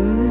Ooh.